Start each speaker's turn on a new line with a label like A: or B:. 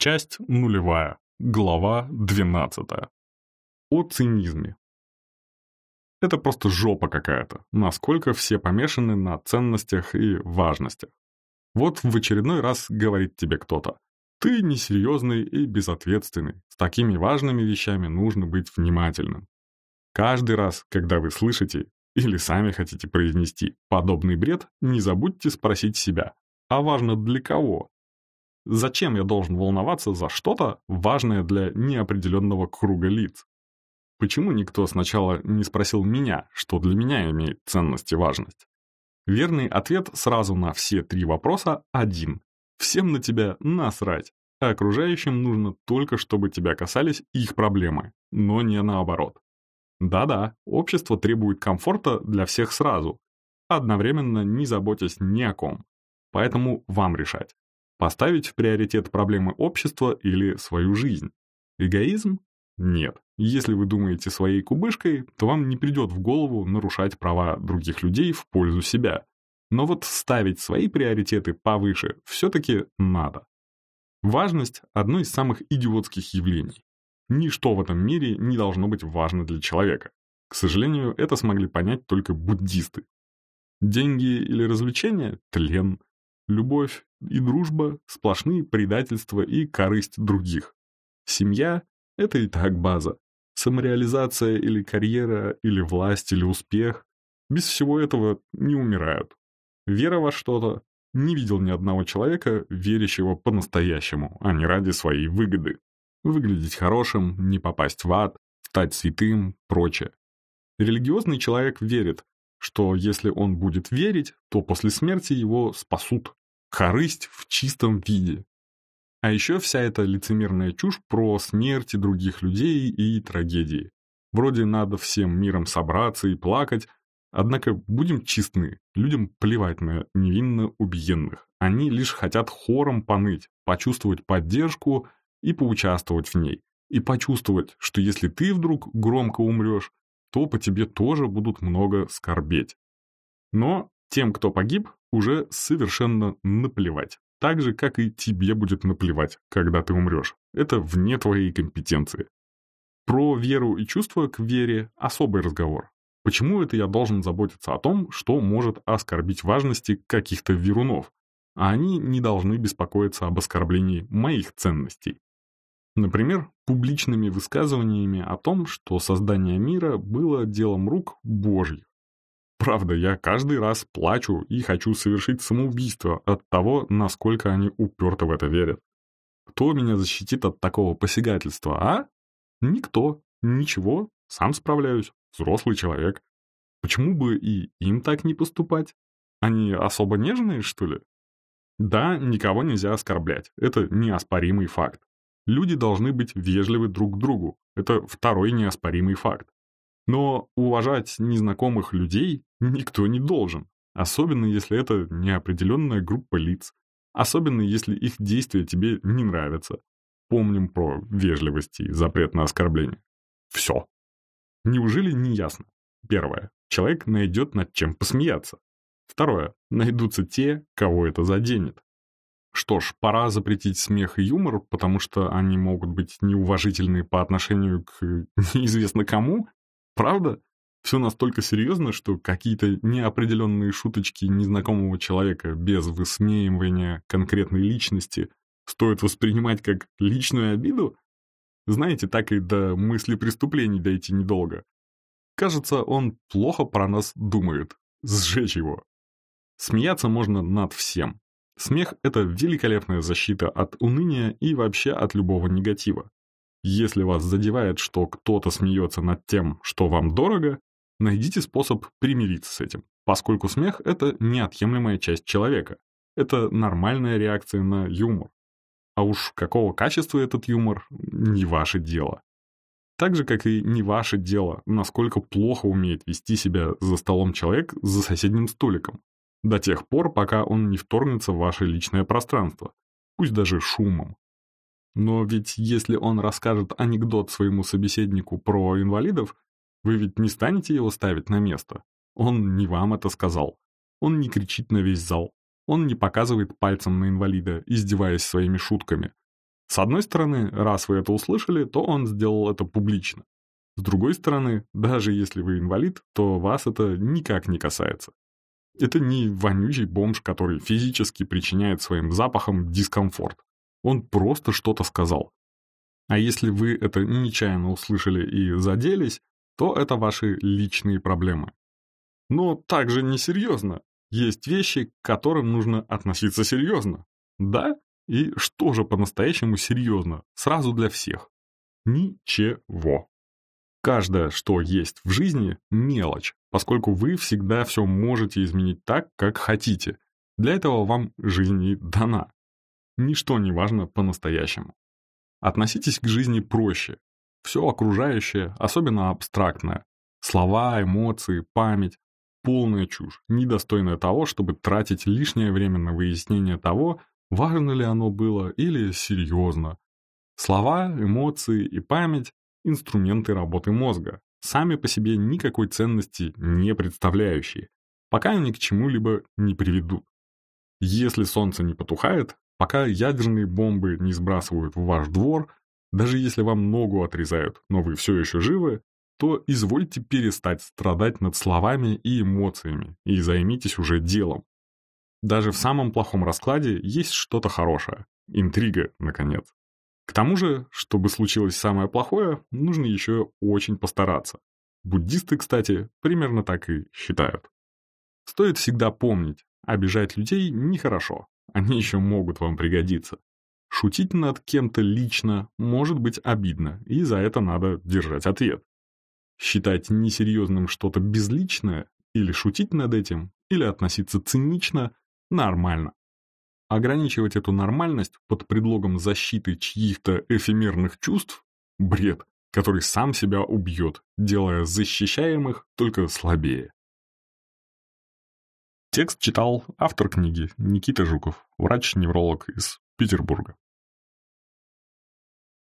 A: Часть нулевая. Глава 12. О цинизме. Это просто жопа какая-то, насколько все помешаны на ценностях и важностях. Вот в очередной раз говорит тебе кто-то, ты несерьезный и безответственный, с такими важными вещами нужно быть внимательным. Каждый раз, когда вы слышите или сами хотите произнести подобный бред, не забудьте спросить себя, а важно для кого? Зачем я должен волноваться за что-то, важное для неопределенного круга лиц? Почему никто сначала не спросил меня, что для меня имеет ценность и важность? Верный ответ сразу на все три вопроса один. Всем на тебя насрать, а окружающим нужно только, чтобы тебя касались их проблемы, но не наоборот. Да-да, общество требует комфорта для всех сразу, одновременно не заботясь ни о ком. Поэтому вам решать, Поставить в приоритет проблемы общества или свою жизнь? Эгоизм? Нет. Если вы думаете своей кубышкой, то вам не придет в голову нарушать права других людей в пользу себя. Но вот ставить свои приоритеты повыше все-таки надо. Важность – одно из самых идиотских явлений. Ничто в этом мире не должно быть важно для человека. К сожалению, это смогли понять только буддисты. Деньги или развлечения – тлен. Любовь и дружба – сплошные предательства и корысть других. Семья – это и так база. Самореализация или карьера, или власть, или успех – без всего этого не умирают. Вера во что-то – не видел ни одного человека, верящего по-настоящему, а не ради своей выгоды. Выглядеть хорошим, не попасть в ад, стать святым, прочее. Религиозный человек верит, что если он будет верить, то после смерти его спасут. Корысть в чистом виде. А еще вся эта лицемерная чушь про смерти других людей и трагедии. Вроде надо всем миром собраться и плакать, однако будем честны, людям плевать на невинно убиенных. Они лишь хотят хором поныть, почувствовать поддержку и поучаствовать в ней. И почувствовать, что если ты вдруг громко умрешь, то по тебе тоже будут много скорбеть. Но тем, кто погиб, уже совершенно наплевать. Так же, как и тебе будет наплевать, когда ты умрешь. Это вне твоей компетенции. Про веру и чувства к вере особый разговор. Почему это я должен заботиться о том, что может оскорбить важности каких-то верунов, а они не должны беспокоиться об оскорблении моих ценностей? Например, публичными высказываниями о том, что создание мира было делом рук Божьих. Правда, я каждый раз плачу и хочу совершить самоубийство от того, насколько они уперто в это верят. Кто меня защитит от такого посягательства, а? Никто. Ничего. Сам справляюсь. Взрослый человек. Почему бы и им так не поступать? Они особо нежные, что ли? Да, никого нельзя оскорблять. Это неоспоримый факт. Люди должны быть вежливы друг к другу. Это второй неоспоримый факт. Но уважать незнакомых людей никто не должен, особенно если это неопределенная группа лиц, особенно если их действия тебе не нравятся. Помним про вежливость и запрет на оскорбление. Все. Неужели не ясно? Первое. Человек найдет над чем посмеяться. Второе. Найдутся те, кого это заденет. Что ж, пора запретить смех и юмор, потому что они могут быть неуважительны по отношению к неизвестно кому, Правда? Все настолько серьезно, что какие-то неопределенные шуточки незнакомого человека без высмеивания конкретной личности стоит воспринимать как личную обиду? Знаете, так и до мысли преступлений дойти недолго. Кажется, он плохо про нас думает. Сжечь его. Смеяться можно над всем. Смех — это великолепная защита от уныния и вообще от любого негатива. Если вас задевает, что кто-то смеется над тем, что вам дорого, найдите способ примириться с этим, поскольку смех — это неотъемлемая часть человека. Это нормальная реакция на юмор. А уж какого качества этот юмор — не ваше дело. Так же, как и не ваше дело, насколько плохо умеет вести себя за столом человек за соседним столиком, до тех пор, пока он не вторгнется в ваше личное пространство, пусть даже шумом. Но ведь если он расскажет анекдот своему собеседнику про инвалидов, вы ведь не станете его ставить на место. Он не вам это сказал. Он не кричит на весь зал. Он не показывает пальцем на инвалида, издеваясь своими шутками. С одной стороны, раз вы это услышали, то он сделал это публично. С другой стороны, даже если вы инвалид, то вас это никак не касается. Это не вонючий бомж, который физически причиняет своим запахом дискомфорт. Он просто что-то сказал. А если вы это нечаянно услышали и заделись, то это ваши личные проблемы. Но также несерьезно. Есть вещи, к которым нужно относиться серьезно. Да? И что же по-настоящему серьезно? Сразу для всех. Ничего. Каждое, что есть в жизни, мелочь, поскольку вы всегда все можете изменить так, как хотите. Для этого вам жизнь и дана. Ничто не важно по-настоящему. Относитесь к жизни проще. Все окружающее, особенно абстрактное. Слова, эмоции, память. Полная чушь, недостойная того, чтобы тратить лишнее время на выяснение того, важно ли оно было или серьезно. Слова, эмоции и память инструменты работы мозга, сами по себе никакой ценности не представляющие, пока они к чему-либо не приведут. Если солнце не потухает, пока ядерные бомбы не сбрасывают в ваш двор, даже если вам ногу отрезают, но вы все еще живы, то извольте перестать страдать над словами и эмоциями и займитесь уже делом. Даже в самом плохом раскладе есть что-то хорошее. Интрига, наконец. К тому же, чтобы случилось самое плохое, нужно еще очень постараться. Буддисты, кстати, примерно так и считают. Стоит всегда помнить, обижать людей нехорошо, они еще могут вам пригодиться. Шутить над кем-то лично может быть обидно, и за это надо держать ответ. Считать несерьезным что-то безличное, или шутить над этим, или относиться цинично – нормально. Ограничивать эту нормальность под предлогом защиты чьих-то эфемерных чувств – бред, который сам себя убьет, делая защищаемых только слабее. Текст читал автор книги Никита Жуков, врач-невролог из Петербурга.